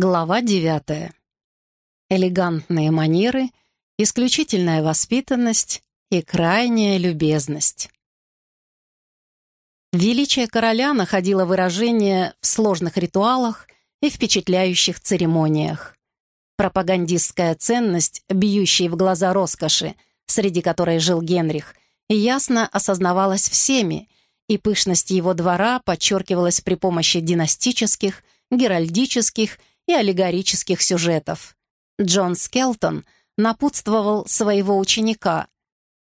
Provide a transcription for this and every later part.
Глава девятая. Элегантные манеры, исключительная воспитанность и крайняя любезность. Величие короля находило выражение в сложных ритуалах и впечатляющих церемониях. Пропагандистская ценность, бьющая в глаза роскоши, среди которой жил Генрих, ясно осознавалась всеми, и пышность его двора подчеркивалась при помощи династических, геральдических и аллегорических сюжетов. Джон Скелтон напутствовал своего ученика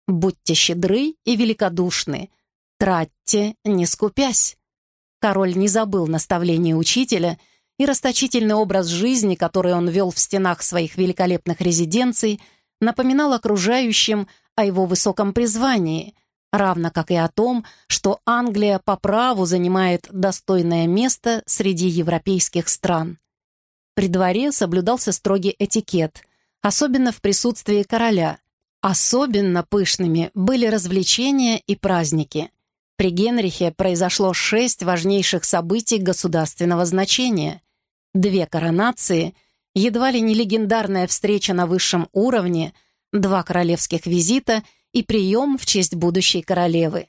«Будьте щедры и великодушны, тратьте, не скупясь». Король не забыл наставления учителя, и расточительный образ жизни, который он вел в стенах своих великолепных резиденций, напоминал окружающим о его высоком призвании, равно как и о том, что Англия по праву занимает достойное место среди европейских стран. При дворе соблюдался строгий этикет, особенно в присутствии короля. Особенно пышными были развлечения и праздники. При Генрихе произошло шесть важнейших событий государственного значения. Две коронации, едва ли не легендарная встреча на высшем уровне, два королевских визита и прием в честь будущей королевы.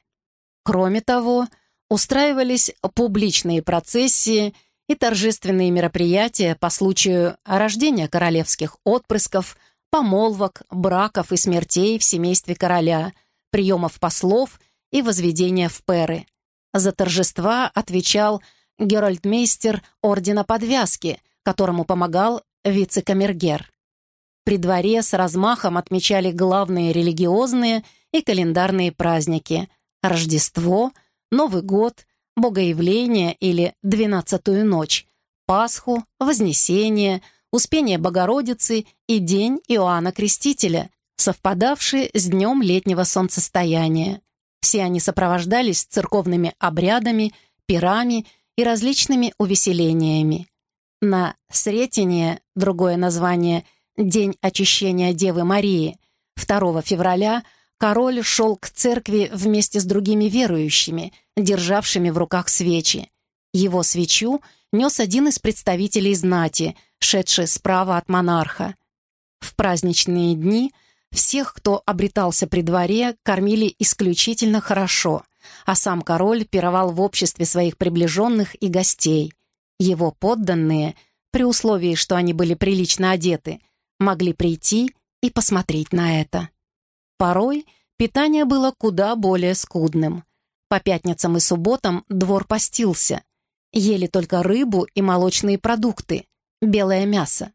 Кроме того, устраивались публичные процессии – и торжественные мероприятия по случаю рождения королевских отпрысков, помолвок, браков и смертей в семействе короля, приемов послов и возведения в перы. За торжества отвечал геральдмейстер Ордена Подвязки, которому помогал вице-камергер. При дворе с размахом отмечали главные религиозные и календарные праздники – Рождество, Новый год, Богоявление или Двенадцатую ночь, Пасху, Вознесение, Успение Богородицы и День Иоанна Крестителя, совпадавшие с днем летнего солнцестояния. Все они сопровождались церковными обрядами, пирами и различными увеселениями. На Сретение, другое название «День очищения Девы Марии», 2 февраля – король шел к церкви вместе с другими верующими, державшими в руках свечи. Его свечу нес один из представителей знати, шедший справа от монарха. В праздничные дни всех, кто обретался при дворе, кормили исключительно хорошо, а сам король пировал в обществе своих приближенных и гостей. Его подданные, при условии, что они были прилично одеты, могли прийти и посмотреть на это. Порой питание было куда более скудным. По пятницам и субботам двор постился. Ели только рыбу и молочные продукты, белое мясо.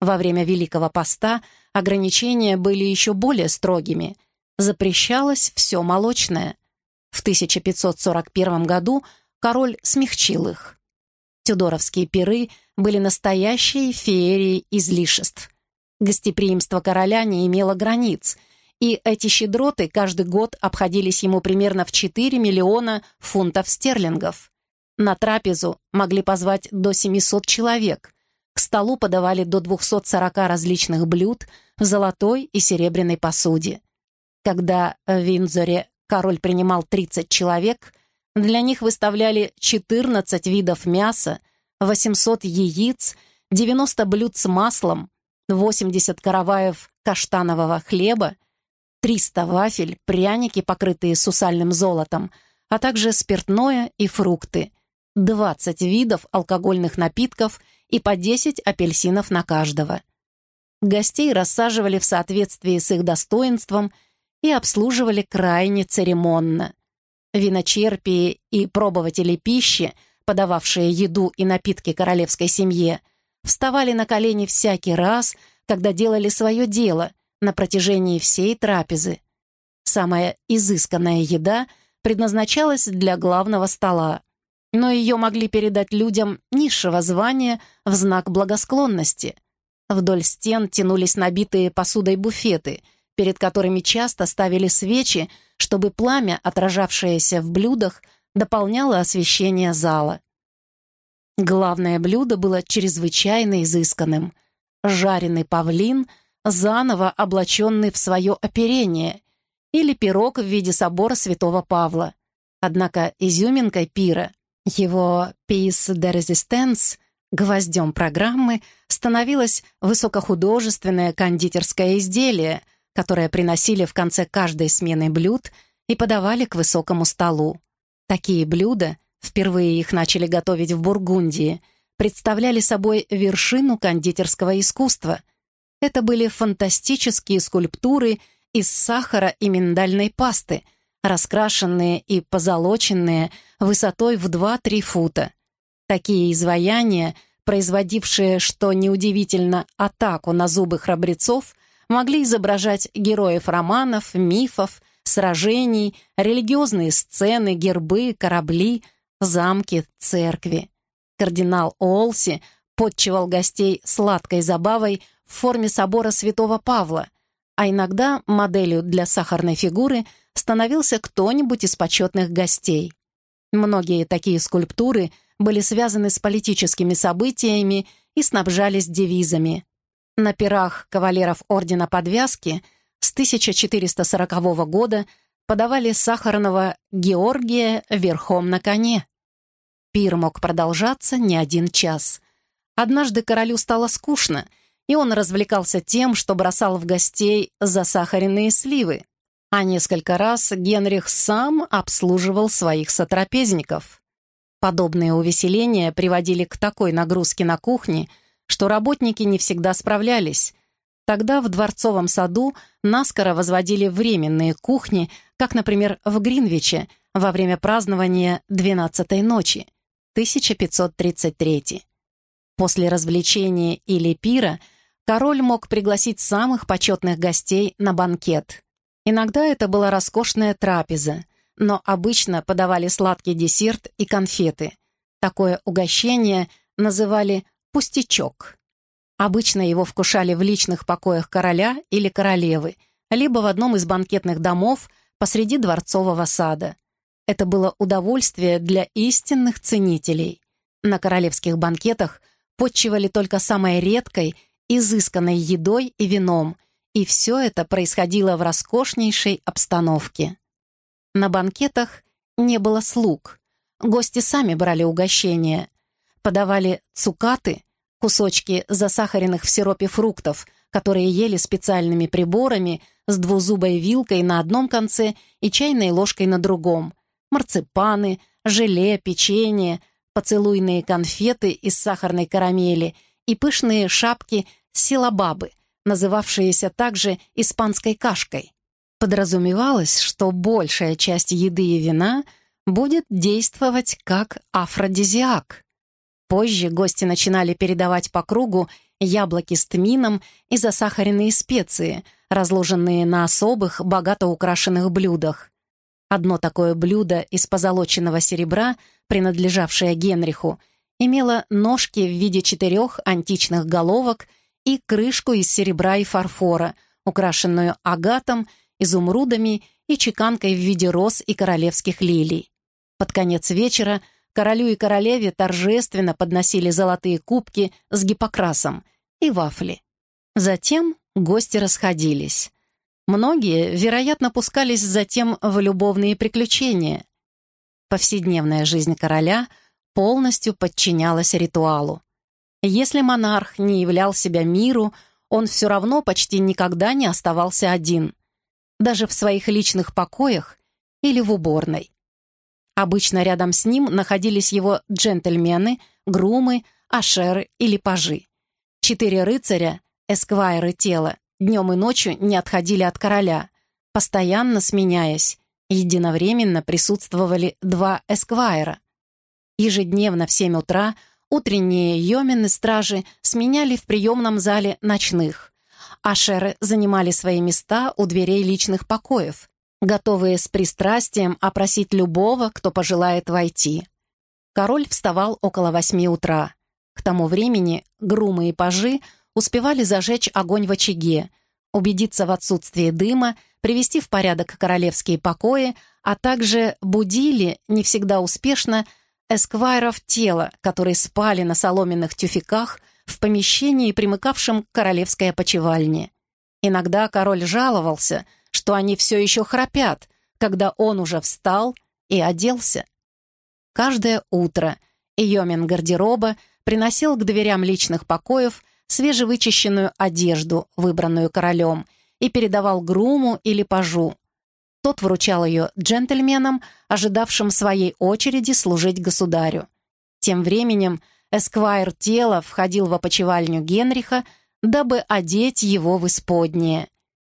Во время Великого Поста ограничения были еще более строгими. Запрещалось все молочное. В 1541 году король смягчил их. Тюдоровские пиры были настоящей феерией излишеств. Гостеприимство короля не имело границ — и эти щедроты каждый год обходились ему примерно в 4 миллиона фунтов стерлингов. На трапезу могли позвать до 700 человек. К столу подавали до 240 различных блюд в золотой и серебряной посуде. Когда в Виндзоре король принимал 30 человек, для них выставляли 14 видов мяса, 800 яиц, 90 блюд с маслом, 80 караваев каштанового хлеба, 300 вафель, пряники, покрытые сусальным золотом, а также спиртное и фрукты, 20 видов алкогольных напитков и по 10 апельсинов на каждого. Гостей рассаживали в соответствии с их достоинством и обслуживали крайне церемонно. Виночерпии и пробователи пищи, подававшие еду и напитки королевской семье, вставали на колени всякий раз, когда делали свое дело — на протяжении всей трапезы. Самая изысканная еда предназначалась для главного стола, но ее могли передать людям низшего звания в знак благосклонности. Вдоль стен тянулись набитые посудой буфеты, перед которыми часто ставили свечи, чтобы пламя, отражавшееся в блюдах, дополняло освещение зала. Главное блюдо было чрезвычайно изысканным. Жареный павлин — заново облаченный в свое оперение, или пирог в виде собора святого Павла. Однако изюминкой пира, его «piece de resistance», Гвоздем программы становилось высокохудожественное кондитерское изделие, которое приносили в конце каждой смены блюд и подавали к высокому столу. Такие блюда, впервые их начали готовить в Бургундии, представляли собой вершину кондитерского искусства. Это были фантастические скульптуры из сахара и миндальной пасты, раскрашенные и позолоченные высотой в 2-3 фута. Такие изваяния, производившие, что неудивительно, атаку на зубы храбрецов, могли изображать героев романов, мифов, сражений, религиозные сцены, гербы, корабли, замки, церкви. Кардинал Олси подчевал гостей сладкой забавой в форме собора святого Павла, а иногда моделью для сахарной фигуры становился кто-нибудь из почетных гостей. Многие такие скульптуры были связаны с политическими событиями и снабжались девизами. На пирах кавалеров Ордена Подвязки с 1440 года подавали сахарного Георгия верхом на коне. Пир мог продолжаться не один час. Однажды королю стало скучно, и он развлекался тем, что бросал в гостей засахаренные сливы, а несколько раз Генрих сам обслуживал своих сотрапезников. Подобные увеселения приводили к такой нагрузке на кухне, что работники не всегда справлялись. Тогда в Дворцовом саду наскоро возводили временные кухни, как, например, в Гринвиче во время празднования «Двенадцатой ночи» 1533. После развлечения или пира король мог пригласить самых почетных гостей на банкет. Иногда это была роскошная трапеза, но обычно подавали сладкий десерт и конфеты. Такое угощение называли «пустячок». Обычно его вкушали в личных покоях короля или королевы, либо в одном из банкетных домов посреди дворцового сада. Это было удовольствие для истинных ценителей. На королевских банкетах подчивали только самой редкой, изысканной едой и вином, и все это происходило в роскошнейшей обстановке. На банкетах не было слуг. Гости сами брали угощения. Подавали цукаты, кусочки засахаренных в сиропе фруктов, которые ели специальными приборами с двузубой вилкой на одном конце и чайной ложкой на другом, марципаны, желе, печенье, поцелуйные конфеты из сахарной карамели и пышные шапки силабабы — называвшиеся также испанской кашкой. Подразумевалось, что большая часть еды и вина будет действовать как афродизиак. Позже гости начинали передавать по кругу яблоки с тмином и засахаренные специи, разложенные на особых, богато украшенных блюдах. Одно такое блюдо из позолоченного серебра, принадлежавшее Генриху, имело ножки в виде четырех античных головок и крышку из серебра и фарфора, украшенную агатом, изумрудами и чеканкой в виде роз и королевских лилий. Под конец вечера королю и королеве торжественно подносили золотые кубки с гипокрасом и вафли. Затем гости расходились. Многие, вероятно, пускались затем в любовные приключения. Повседневная жизнь короля полностью подчинялась ритуалу. Если монарх не являл себя миру, он все равно почти никогда не оставался один, даже в своих личных покоях или в уборной. Обычно рядом с ним находились его джентльмены, грумы, ашеры или пажи. Четыре рыцаря, эсквайры тела, днем и ночью не отходили от короля, постоянно сменяясь, единовременно присутствовали два эсквайра. Ежедневно в семь утра – Утренние йомены стражи сменяли в приемном зале ночных. Ашеры занимали свои места у дверей личных покоев, готовые с пристрастием опросить любого, кто пожелает войти. Король вставал около восьми утра. К тому времени грумы и пажи успевали зажечь огонь в очаге, убедиться в отсутствии дыма, привести в порядок королевские покои, а также будили, не всегда успешно, эсквайров тела, которые спали на соломенных тюфяках в помещении, примыкавшем к королевской опочивальне. Иногда король жаловался, что они все еще храпят, когда он уже встал и оделся. Каждое утро Йомин гардероба приносил к дверям личных покоев свежевычищенную одежду, выбранную королем, и передавал груму или пажу. Тот вручал ее джентльменам, ожидавшим своей очереди служить государю. Тем временем эсквайр тела входил в опочивальню Генриха, дабы одеть его в исподнее.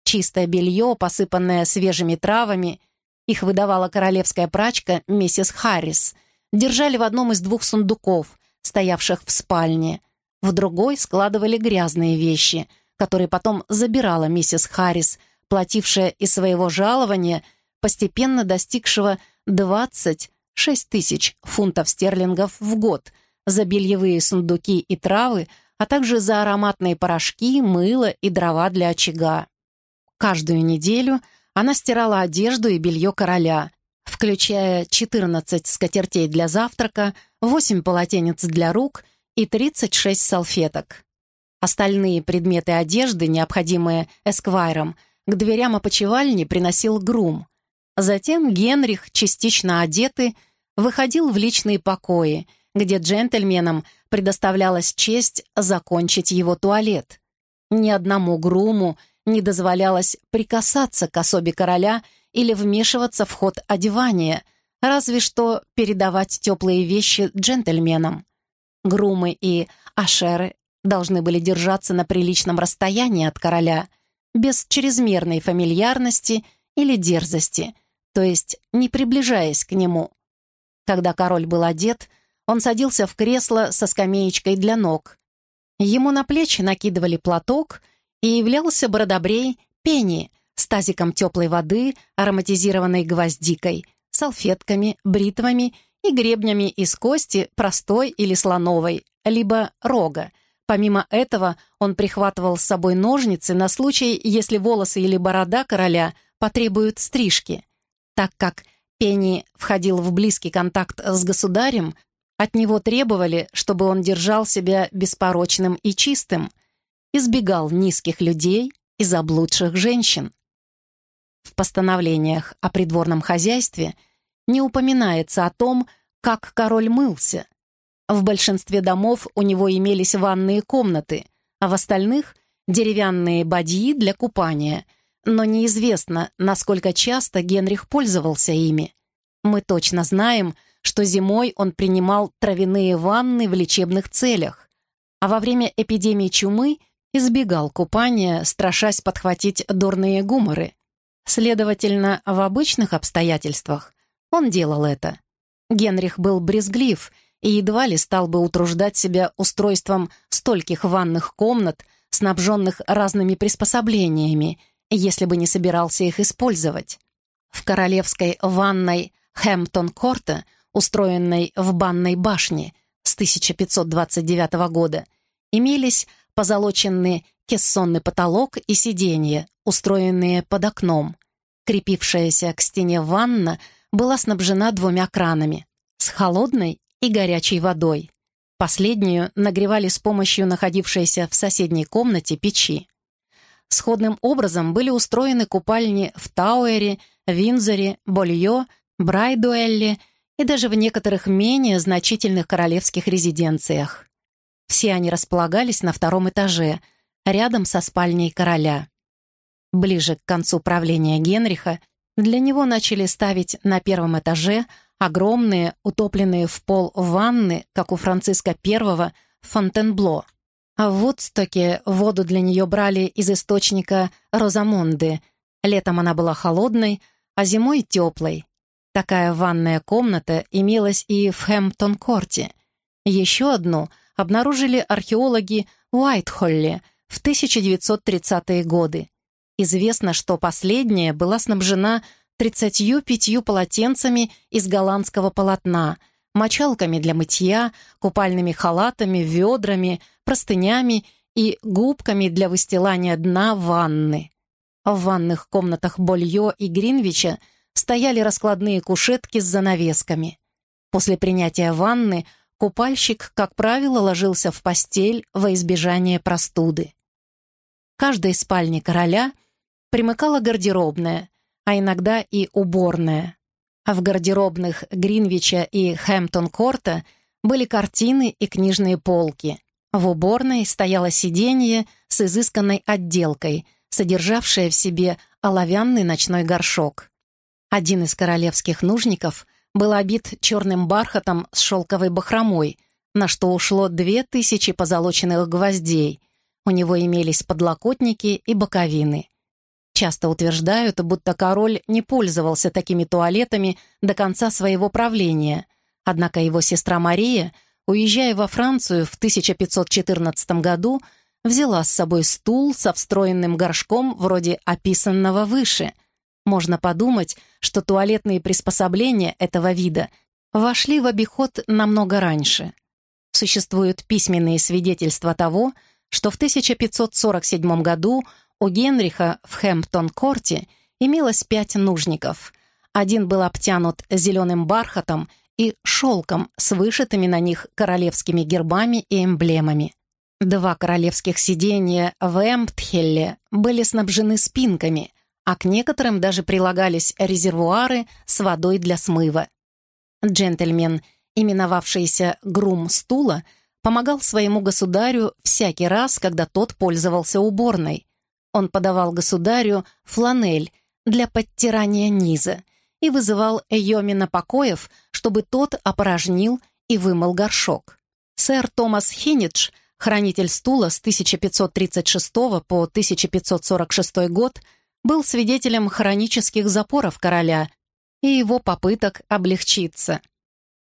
Чистое белье, посыпанное свежими травами, их выдавала королевская прачка миссис Харрис, держали в одном из двух сундуков, стоявших в спальне. В другой складывали грязные вещи, которые потом забирала миссис Харрис, платившая из своего жалования, постепенно достигшего 26 тысяч фунтов стерлингов в год, за бельевые сундуки и травы, а также за ароматные порошки, мыло и дрова для очага. Каждую неделю она стирала одежду и белье короля, включая 14 скатертей для завтрака, 8 полотенец для рук и 36 салфеток. Остальные предметы одежды, необходимые эсквайрам, к дверям опочивальни приносил грум. Затем Генрих, частично одетый, выходил в личные покои, где джентльменам предоставлялась честь закончить его туалет. Ни одному груму не дозволялось прикасаться к особе короля или вмешиваться в ход одевания, разве что передавать теплые вещи джентльменам. Грумы и ашеры должны были держаться на приличном расстоянии от короля, без чрезмерной фамильярности или дерзости, то есть не приближаясь к нему. Когда король был одет, он садился в кресло со скамеечкой для ног. Ему на плечи накидывали платок — и являлся бородобрей Пенни с тазиком теплой воды, ароматизированной гвоздикой, салфетками, бритвами и гребнями из кости простой или слоновой, либо рога. Помимо этого, он прихватывал с собой ножницы на случай, если волосы или борода короля потребуют стрижки. Так как Пенни входил в близкий контакт с государем, от него требовали, чтобы он держал себя беспорочным и чистым – избегал низких людей и заблудших женщин. В постановлениях о придворном хозяйстве не упоминается о том, как король мылся. В большинстве домов у него имелись ванные комнаты, а в остальных — деревянные бадьи для купания, но неизвестно, насколько часто Генрих пользовался ими. Мы точно знаем, что зимой он принимал травяные ванны в лечебных целях, а во время эпидемии чумы — избегал купания, страшась подхватить дурные гуморы. Следовательно, в обычных обстоятельствах он делал это. Генрих был брезглив и едва ли стал бы утруждать себя устройством стольких ванных комнат, снабженных разными приспособлениями, если бы не собирался их использовать. В королевской ванной Хэмптон-Корта, устроенной в банной башне с 1529 года, имелись позолоченный кессонный потолок и сиденья, устроенные под окном. Крепившаяся к стене ванна была снабжена двумя кранами с холодной и горячей водой. Последнюю нагревали с помощью находившейся в соседней комнате печи. Сходным образом были устроены купальни в Тауэре, Винзоре, Больё, Брайдуэлле и даже в некоторых менее значительных королевских резиденциях. Все они располагались на втором этаже, рядом со спальней короля. Ближе к концу правления Генриха для него начали ставить на первом этаже огромные, утопленные в пол ванны, как у Франциска I, Фонтенбло. А в Вудстоке воду для нее брали из источника Розамонды. Летом она была холодной, а зимой — теплой. Такая ванная комната имелась и в Хэмптон-корте. Еще одну — обнаружили археологи в Уайтхолле в 1930-е годы. Известно, что последняя была снабжена 35 полотенцами из голландского полотна, мочалками для мытья, купальными халатами, ведрами, простынями и губками для выстилания дна ванны. В ванных комнатах Больё и Гринвича стояли раскладные кушетки с занавесками. После принятия ванны – купальщик, как правило, ложился в постель во избежание простуды. Каждой спальне короля примыкала гардеробная, а иногда и уборная. А в гардеробных Гринвича и Хэмптон-Корта были картины и книжные полки. В уборной стояло сиденье с изысканной отделкой, содержавшее в себе оловянный ночной горшок. Один из королевских нужников был обит черным бархатом с шелковой бахромой, на что ушло две тысячи позолоченных гвоздей. У него имелись подлокотники и боковины. Часто утверждают, будто король не пользовался такими туалетами до конца своего правления, однако его сестра Мария — уезжая во Францию в 1514 году, взяла с собой стул со встроенным горшком вроде описанного выше. Можно подумать, что туалетные приспособления этого вида вошли в обиход намного раньше. Существуют письменные свидетельства того, что в 1547 году у Генриха в Хэмптон-корте имелось пять нужников. Один был обтянут зеленым бархатом и шелком с вышитыми на них королевскими гербами и эмблемами. Два королевских сидения в Эмптхелле были снабжены спинками, а к некоторым даже прилагались резервуары с водой для смыва. Джентльмен, именовавшийся грум стула, помогал своему государю всякий раз, когда тот пользовался уборной. Он подавал государю фланель для подтирания низа — и вызывал Эйомина покоев, чтобы тот опорожнил и вымыл горшок. Сэр Томас Хинидж, хранитель стула с 1536 по 1546 год, был свидетелем хронических запоров короля и его попыток облегчиться.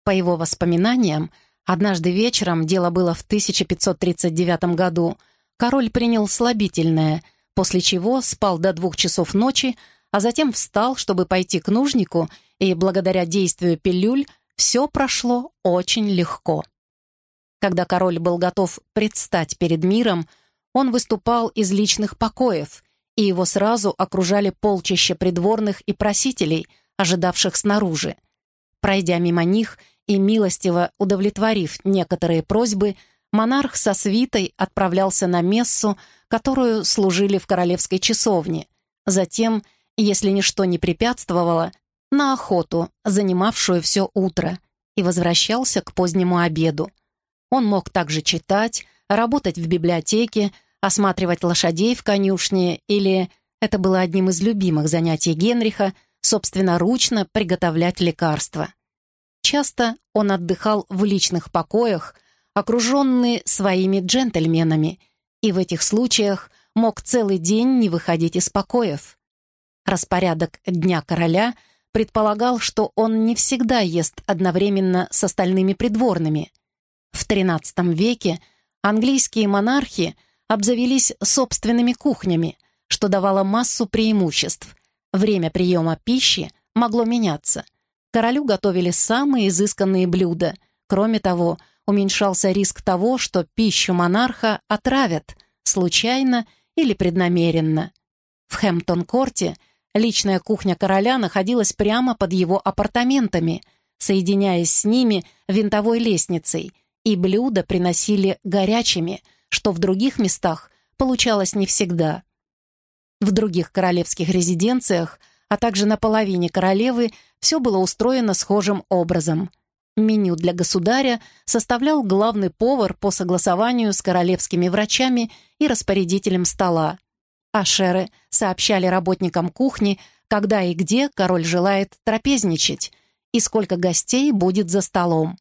По его воспоминаниям, однажды вечером, дело было в 1539 году, король принял слабительное, после чего спал до двух часов ночи, а затем встал, чтобы пойти к нужнику, и благодаря действию пилюль все прошло очень легко. Когда король был готов предстать перед миром, он выступал из личных покоев, и его сразу окружали полчища придворных и просителей, ожидавших снаружи. Пройдя мимо них и милостиво удовлетворив некоторые просьбы, монарх со свитой отправлялся на мессу, которую служили в королевской часовне. Затем если ничто не препятствовало, на охоту, занимавшую все утро, и возвращался к позднему обеду. Он мог также читать, работать в библиотеке, осматривать лошадей в конюшне или, это было одним из любимых занятий Генриха, собственноручно приготовлять лекарства. Часто он отдыхал в личных покоях, окруженный своими джентльменами, и в этих случаях мог целый день не выходить из покоев. Распорядок Дня Короля предполагал, что он не всегда ест одновременно с остальными придворными. В XIII веке английские монархи обзавелись собственными кухнями, что давало массу преимуществ. Время приема пищи могло меняться. Королю готовили самые изысканные блюда. Кроме того, уменьшался риск того, что пищу монарха отравят, случайно или преднамеренно. В Хэмптон-корте – Личная кухня короля находилась прямо под его апартаментами, соединяясь с ними винтовой лестницей, и блюда приносили горячими, что в других местах получалось не всегда. В других королевских резиденциях, а также на половине королевы, все было устроено схожим образом. Меню для государя составлял главный повар по согласованию с королевскими врачами и распорядителем стола. Ашеры сообщали работникам кухни, когда и где король желает трапезничать и сколько гостей будет за столом.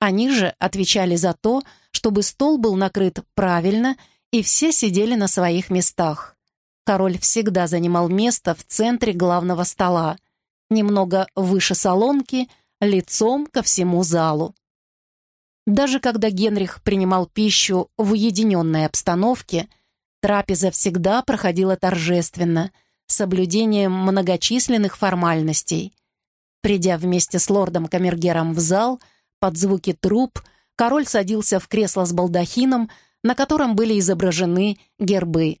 Они же отвечали за то, чтобы стол был накрыт правильно и все сидели на своих местах. Король всегда занимал место в центре главного стола, немного выше солонки, лицом ко всему залу. Даже когда Генрих принимал пищу в уединенной обстановке, Трапеза всегда проходила торжественно, соблюдением многочисленных формальностей. Придя вместе с лордом Камергером в зал, под звуки труб, король садился в кресло с балдахином, на котором были изображены гербы.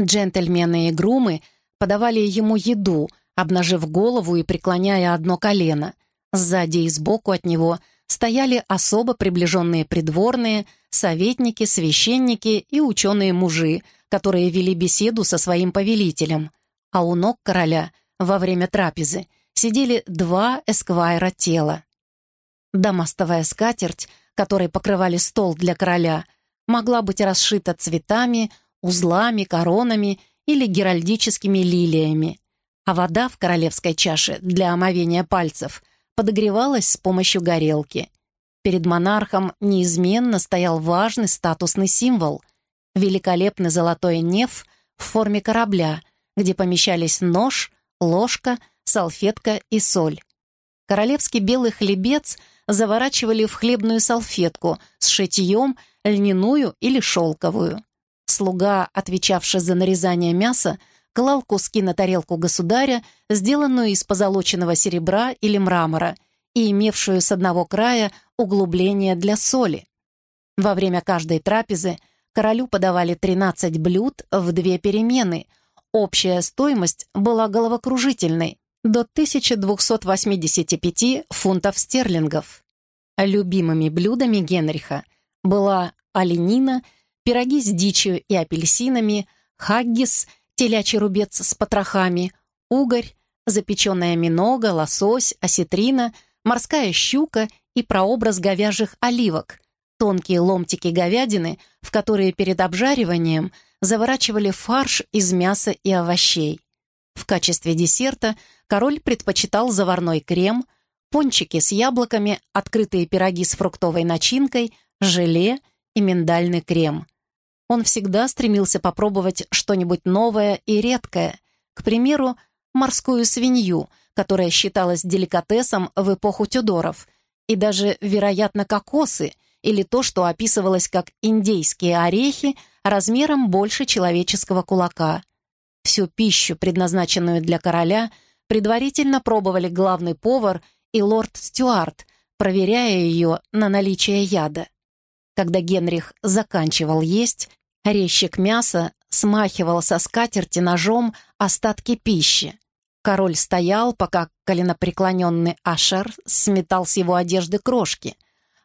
Джентльмены и грумы подавали ему еду, обнажив голову и преклоняя одно колено. Сзади и сбоку от него стояли особо приближенные придворные, советники, священники и ученые-мужи, которые вели беседу со своим повелителем. А у ног короля во время трапезы сидели два эсквайра тела. Дамастовая скатерть, которой покрывали стол для короля, могла быть расшита цветами, узлами, коронами или геральдическими лилиями, а вода в королевской чаше для омовения пальцев подогревалась с помощью горелки. Перед монархом неизменно стоял важный статусный символ — великолепный золотой неф в форме корабля, где помещались нож, ложка, салфетка и соль. Королевский белый хлебец заворачивали в хлебную салфетку с шитьем, льняную или шелковую. Слуга, отвечавший за нарезание мяса, клал куски на тарелку государя, сделанную из позолоченного серебра или мрамора и имевшую с одного края углубление для соли. Во время каждой трапезы королю подавали 13 блюд в две перемены. Общая стоимость была головокружительной до 1285 фунтов стерлингов. Любимыми блюдами Генриха была оленина, пироги с дичью и апельсинами, хаггис, телячий рубец с потрохами, угорь, запеченная минога, лосось, осетрина, морская щука и прообраз говяжьих оливок, тонкие ломтики говядины, в которые перед обжариванием заворачивали фарш из мяса и овощей. В качестве десерта король предпочитал заварной крем, пончики с яблоками, открытые пироги с фруктовой начинкой, желе и миндальный крем. Он всегда стремился попробовать что-нибудь новое и редкое, к примеру, морскую свинью, которая считалась деликатесом в эпоху Тюдоров, и даже, вероятно, кокосы или то, что описывалось как индейские орехи размером больше человеческого кулака. Всю пищу, предназначенную для короля, предварительно пробовали главный повар и лорд Стюарт, проверяя ее на наличие яда. Когда Генрих заканчивал есть, резчик мяса смахивал со скатерти ножом остатки пищи. Король стоял, пока коленопреклоненный Ашер сметал с его одежды крошки,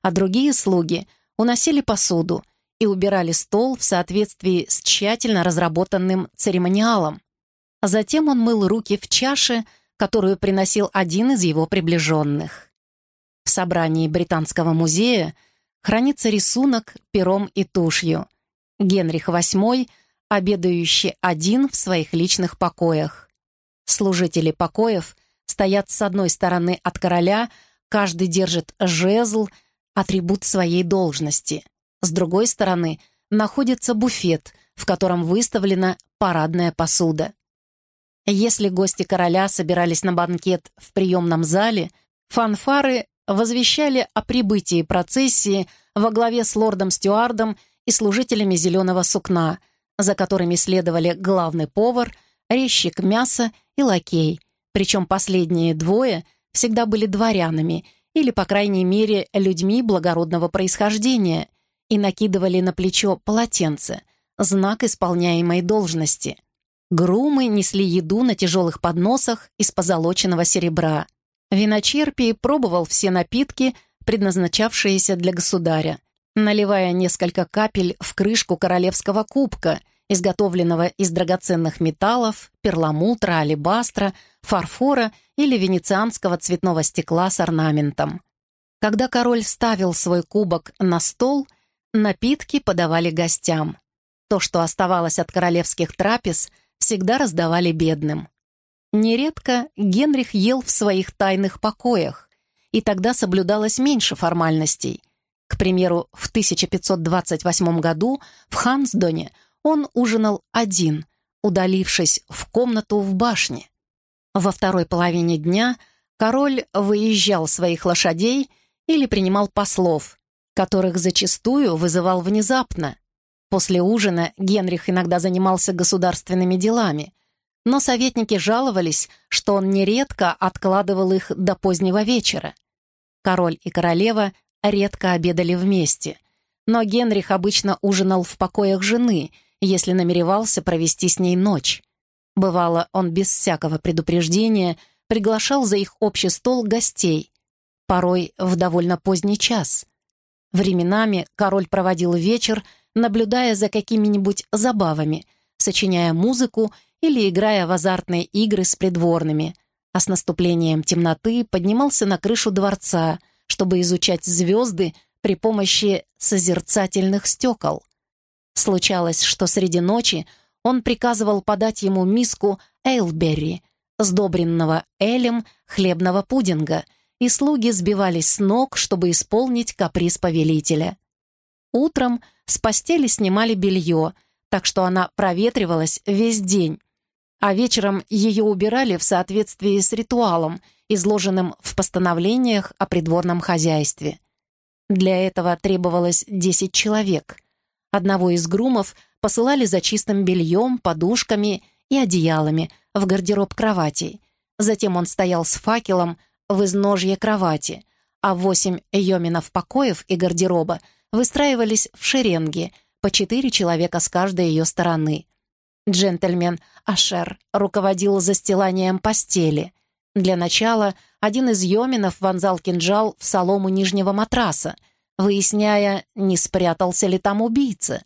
а другие слуги уносили посуду — и убирали стол в соответствии с тщательно разработанным церемониалом. Затем он мыл руки в чаше, которую приносил один из его приближенных. В собрании Британского музея хранится рисунок пером и тушью. Генрих VIII, обедающий один в своих личных покоях. Служители покоев стоят с одной стороны от короля, каждый держит жезл, атрибут своей должности. С другой стороны находится буфет, в котором выставлена парадная посуда. Если гости короля собирались на банкет в приемном зале, фанфары возвещали о прибытии процессии во главе с лордом Стюардом и служителями зеленого сукна, за которыми следовали главный повар, резчик мяса и лакей, причем последние двое всегда были дворянами или, по крайней мере, людьми благородного происхождения, и накидывали на плечо полотенце, знак исполняемой должности. Грумы несли еду на тяжелых подносах из позолоченного серебра. Виночерпий пробовал все напитки, предназначавшиеся для государя, наливая несколько капель в крышку королевского кубка, изготовленного из драгоценных металлов, перламутра, алебастра, фарфора или венецианского цветного стекла с орнаментом. Когда король ставил свой кубок на стол — Напитки подавали гостям. То, что оставалось от королевских трапез, всегда раздавали бедным. Нередко Генрих ел в своих тайных покоях, и тогда соблюдалось меньше формальностей. К примеру, в 1528 году в Хансдоне он ужинал один, удалившись в комнату в башне. Во второй половине дня король выезжал своих лошадей или принимал послов, которых зачастую вызывал внезапно. После ужина Генрих иногда занимался государственными делами, но советники жаловались, что он нередко откладывал их до позднего вечера. Король и королева редко обедали вместе, но Генрих обычно ужинал в покоях жены, если намеревался провести с ней ночь. Бывало, он без всякого предупреждения приглашал за их общий стол гостей, порой в довольно поздний час — Временами король проводил вечер, наблюдая за какими-нибудь забавами, сочиняя музыку или играя в азартные игры с придворными, а с наступлением темноты поднимался на крышу дворца, чтобы изучать звезды при помощи созерцательных стекол. Случалось, что среди ночи он приказывал подать ему миску эйлберри, сдобренного элем хлебного пудинга, и слуги сбивались с ног, чтобы исполнить каприз повелителя. Утром с постели снимали белье, так что она проветривалась весь день, а вечером ее убирали в соответствии с ритуалом, изложенным в постановлениях о придворном хозяйстве. Для этого требовалось 10 человек. Одного из грумов посылали за чистым бельем, подушками и одеялами в гардероб кроватей. Затем он стоял с факелом в изножье кровати, а восемь йоминов покоев и гардероба выстраивались в шеренги, по четыре человека с каждой ее стороны. Джентльмен Ашер руководил застиланием постели. Для начала один из йоминов вонзал кинжал в солому нижнего матраса, выясняя, не спрятался ли там убийца.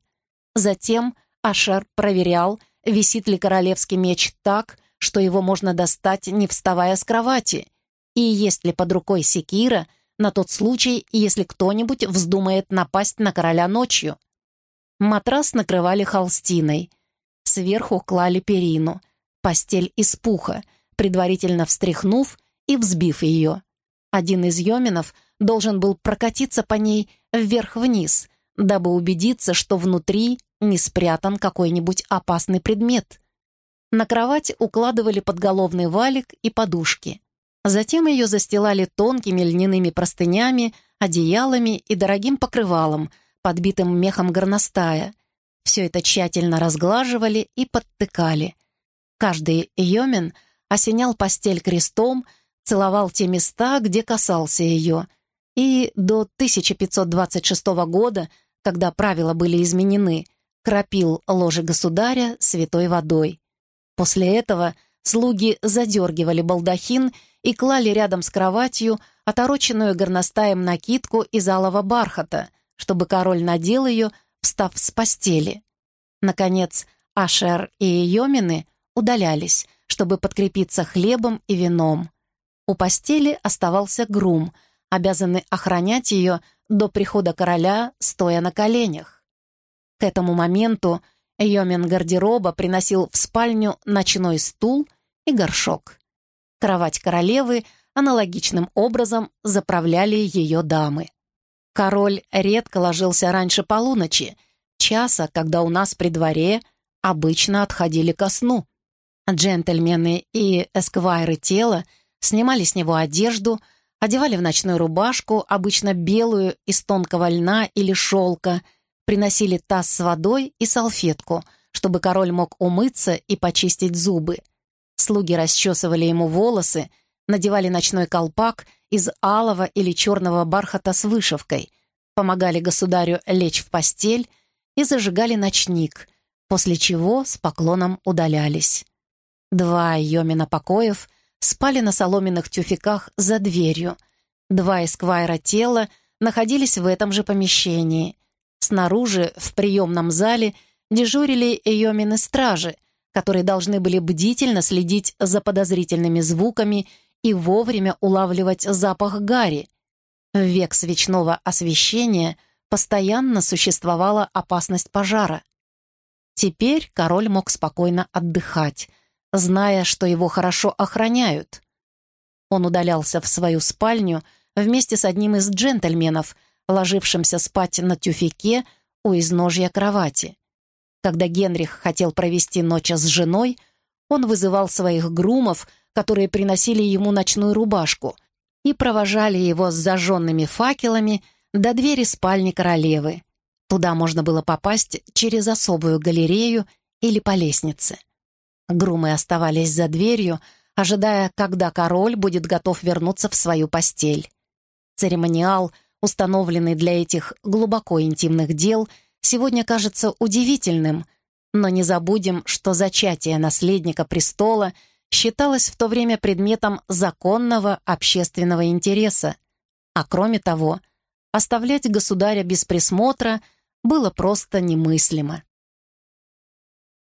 Затем Ашер проверял, висит ли королевский меч так, что его можно достать, не вставая с кровати, и есть ли под рукой секира на тот случай, если кто-нибудь вздумает напасть на короля ночью. Матрас накрывали холстиной. Сверху клали перину, постель из пуха, предварительно встряхнув и взбив ее. Один из йоминов должен был прокатиться по ней вверх-вниз, дабы убедиться, что внутри не спрятан какой-нибудь опасный предмет. На кровать укладывали подголовный валик и подушки. Затем ее застилали тонкими льняными простынями, одеялами и дорогим покрывалом, подбитым мехом горностая. Все это тщательно разглаживали и подтыкали. Каждый йомен осенял постель крестом, целовал те места, где касался ее. И до 1526 года, когда правила были изменены, кропил ложе государя святой водой. После этого слуги задергивали балдахин и клали рядом с кроватью отороченную горностаем накидку из алого бархата, чтобы король надел ее, встав с постели. Наконец, Ашер и Йомины удалялись, чтобы подкрепиться хлебом и вином. У постели оставался грум, обязанный охранять ее до прихода короля, стоя на коленях. К этому моменту Йомин гардероба приносил в спальню ночной стул и горшок. Кровать королевы аналогичным образом заправляли ее дамы. Король редко ложился раньше полуночи, часа, когда у нас при дворе обычно отходили ко сну. Джентльмены и эсквайры тела снимали с него одежду, одевали в ночную рубашку, обычно белую, из тонкого льна или шелка, приносили таз с водой и салфетку, чтобы король мог умыться и почистить зубы. Слуги расчесывали ему волосы, надевали ночной колпак из алого или черного бархата с вышивкой, помогали государю лечь в постель и зажигали ночник, после чего с поклоном удалялись. Два йомина покоев спали на соломенных тюфяках за дверью, два эсквайра тела находились в этом же помещении. Снаружи, в приемном зале, дежурили йомины стражи — которые должны были бдительно следить за подозрительными звуками и вовремя улавливать запах гари. В век свечного освещения постоянно существовала опасность пожара. Теперь король мог спокойно отдыхать, зная, что его хорошо охраняют. Он удалялся в свою спальню вместе с одним из джентльменов, ложившимся спать на тюфике у изножья кровати. Когда Генрих хотел провести ночь с женой, он вызывал своих грумов, которые приносили ему ночную рубашку, и провожали его с зажженными факелами до двери спальни королевы. Туда можно было попасть через особую галерею или по лестнице. Грумы оставались за дверью, ожидая, когда король будет готов вернуться в свою постель. Церемониал, установленный для этих глубоко интимных дел — сегодня кажется удивительным, но не забудем, что зачатие наследника престола считалось в то время предметом законного общественного интереса. А кроме того, оставлять государя без присмотра было просто немыслимо.